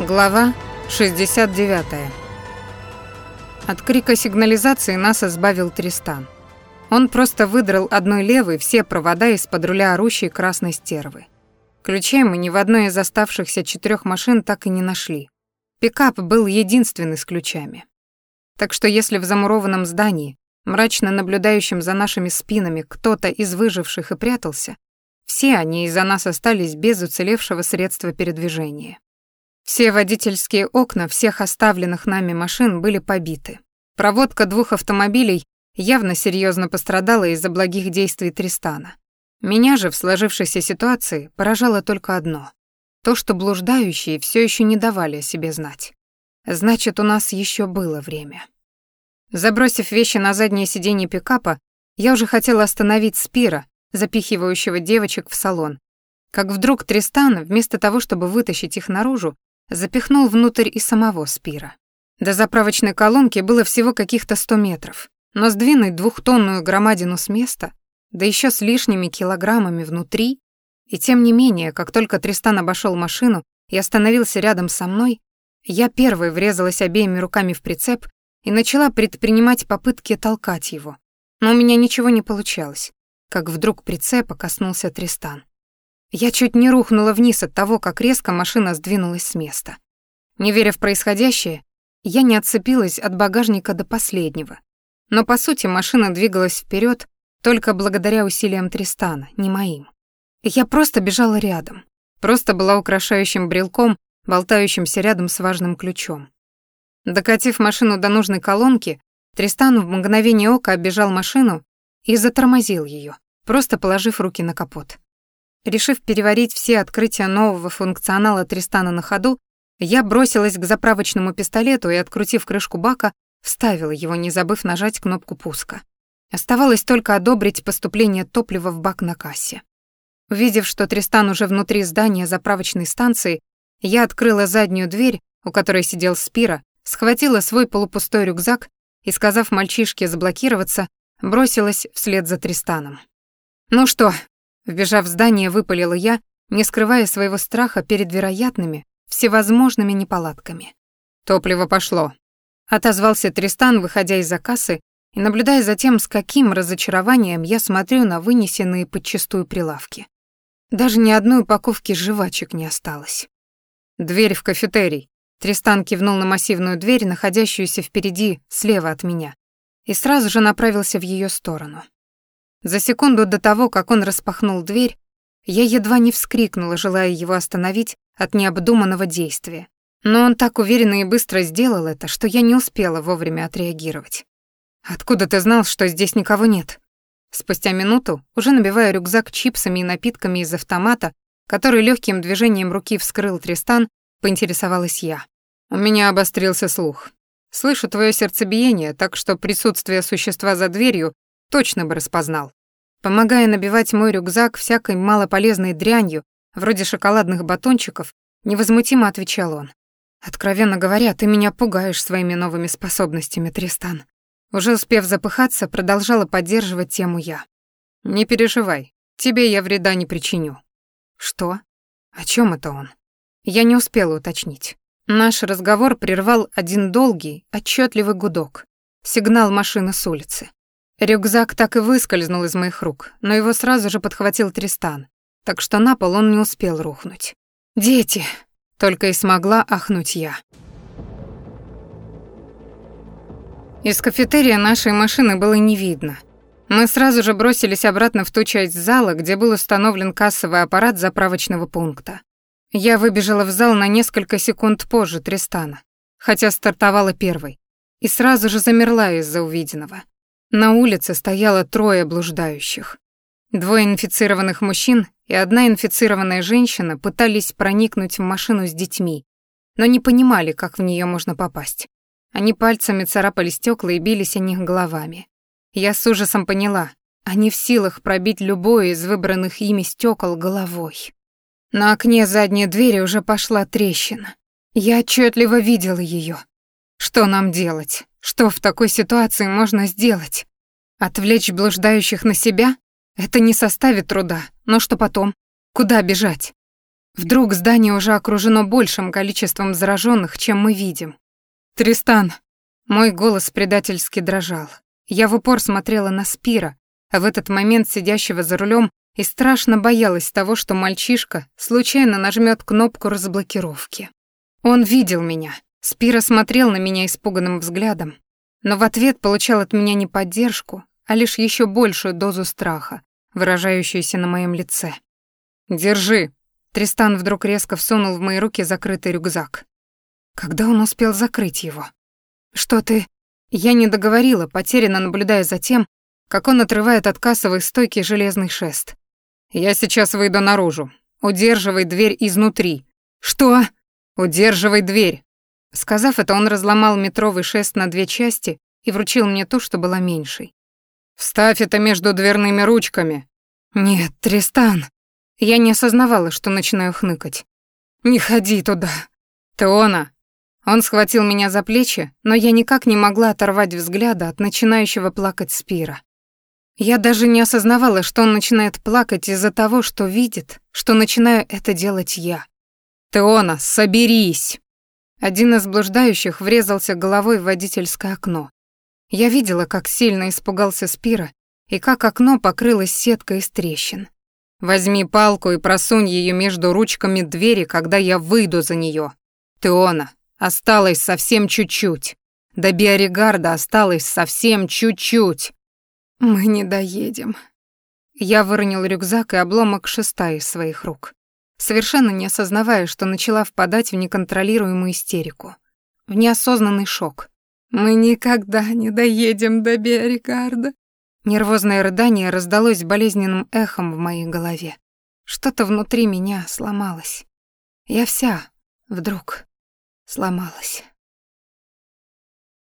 Глава 69. От крика сигнализации нас избавил Тристан. Он просто выдрал одной левой все провода из-под руля орущей красной стервы. Ключей мы ни в одной из оставшихся четырех машин так и не нашли. Пикап был единственный с ключами. Так что если в замурованном здании, мрачно наблюдающем за нашими спинами, кто-то из выживших и прятался, все они из-за нас остались без уцелевшего средства передвижения. Все водительские окна всех оставленных нами машин были побиты. Проводка двух автомобилей явно серьезно пострадала из-за благих действий Тристана. Меня же в сложившейся ситуации поражало только одно. То, что блуждающие все еще не давали о себе знать. Значит, у нас еще было время. Забросив вещи на заднее сиденье пикапа, я уже хотела остановить Спира, запихивающего девочек в салон. Как вдруг Тристан, вместо того, чтобы вытащить их наружу, запихнул внутрь и самого Спира. До заправочной колонки было всего каких-то сто метров, но сдвинуть двухтонную громадину с места, да еще с лишними килограммами внутри, и тем не менее, как только Тристан обошел машину и остановился рядом со мной, я первой врезалась обеими руками в прицеп и начала предпринимать попытки толкать его. Но у меня ничего не получалось, как вдруг прицепа коснулся Тристан. Я чуть не рухнула вниз от того, как резко машина сдвинулась с места. Не веря в происходящее, я не отцепилась от багажника до последнего. Но, по сути, машина двигалась вперед только благодаря усилиям Тристана, не моим. Я просто бежала рядом, просто была украшающим брелком, болтающимся рядом с важным ключом. Докатив машину до нужной колонки, Тристан в мгновение ока оббежал машину и затормозил ее, просто положив руки на капот. Решив переварить все открытия нового функционала Тристана на ходу, я бросилась к заправочному пистолету и, открутив крышку бака, вставила его, не забыв нажать кнопку пуска. Оставалось только одобрить поступление топлива в бак на кассе. Увидев, что Тристан уже внутри здания заправочной станции, я открыла заднюю дверь, у которой сидел Спира, схватила свой полупустой рюкзак и, сказав мальчишке заблокироваться, бросилась вслед за Тристаном. «Ну что, Вбежав в здание, выпалила я, не скрывая своего страха перед вероятными, всевозможными неполадками. «Топливо пошло», — отозвался Тристан, выходя из-за кассы и наблюдая за тем, с каким разочарованием я смотрю на вынесенные подчистую прилавки. Даже ни одной упаковки жвачек не осталось. «Дверь в кафетерий», — Тристан кивнул на массивную дверь, находящуюся впереди, слева от меня, и сразу же направился в ее сторону. За секунду до того, как он распахнул дверь, я едва не вскрикнула, желая его остановить от необдуманного действия. Но он так уверенно и быстро сделал это, что я не успела вовремя отреагировать. «Откуда ты знал, что здесь никого нет?» Спустя минуту, уже набивая рюкзак чипсами и напитками из автомата, который легким движением руки вскрыл Тристан, поинтересовалась я. У меня обострился слух. Слышу твое сердцебиение, так что присутствие существа за дверью точно бы распознал. Помогая набивать мой рюкзак всякой малополезной дрянью, вроде шоколадных батончиков, невозмутимо отвечал он. «Откровенно говоря, ты меня пугаешь своими новыми способностями, Тристан». Уже успев запыхаться, продолжала поддерживать тему я. «Не переживай, тебе я вреда не причиню». «Что? О чем это он?» Я не успела уточнить. Наш разговор прервал один долгий, отчетливый гудок. Сигнал машины с улицы. Рюкзак так и выскользнул из моих рук, но его сразу же подхватил Тристан, так что на пол он не успел рухнуть. «Дети!» — только и смогла ахнуть я. Из кафетерия нашей машины было не видно. Мы сразу же бросились обратно в ту часть зала, где был установлен кассовый аппарат заправочного пункта. Я выбежала в зал на несколько секунд позже Тристана, хотя стартовала первой, и сразу же замерла из-за увиденного. На улице стояло трое блуждающих. Двое инфицированных мужчин и одна инфицированная женщина пытались проникнуть в машину с детьми, но не понимали, как в нее можно попасть. Они пальцами царапали стекла и бились о них головами. Я с ужасом поняла, они в силах пробить любое из выбранных ими стекол головой. На окне задней двери уже пошла трещина. Я отчетливо видела ее. Что нам делать? Что в такой ситуации можно сделать? Отвлечь блуждающих на себя? Это не составит труда, но что потом? Куда бежать? Вдруг здание уже окружено большим количеством зараженных, чем мы видим. «Тристан!» Мой голос предательски дрожал. Я в упор смотрела на Спира, а в этот момент сидящего за рулем и страшно боялась того, что мальчишка случайно нажмет кнопку разблокировки. Он видел меня. Спира смотрел на меня испуганным взглядом, но в ответ получал от меня не поддержку, а лишь еще большую дозу страха, выражающуюся на моем лице. «Держи!» Тристан вдруг резко всунул в мои руки закрытый рюкзак. Когда он успел закрыть его? «Что ты...» Я не договорила, потерянно наблюдая за тем, как он отрывает от кассовой стойки железный шест. «Я сейчас выйду наружу. Удерживай дверь изнутри». «Что?» «Удерживай дверь». Сказав это, он разломал метровый шест на две части и вручил мне то, что было меньшей. «Вставь это между дверными ручками». «Нет, Тристан». Я не осознавала, что начинаю хныкать. «Не ходи туда». «Теона». Он схватил меня за плечи, но я никак не могла оторвать взгляда от начинающего плакать Спира. Я даже не осознавала, что он начинает плакать из-за того, что видит, что начинаю это делать я. «Теона, соберись!» Один из блуждающих врезался головой в водительское окно. Я видела, как сильно испугался Спира и как окно покрылось сеткой из трещин. Возьми палку и просунь ее между ручками двери, когда я выйду за нее. Теона, осталось совсем чуть-чуть. До Биоригарда осталось совсем чуть-чуть. Мы не доедем. Я выронил рюкзак и обломок шеста из своих рук, совершенно не осознавая, что начала впадать в неконтролируемую истерику, в неосознанный шок. Мы никогда не доедем до Биоригарда. Нервозное рыдание раздалось болезненным эхом в моей голове. Что-то внутри меня сломалось. Я вся вдруг сломалась.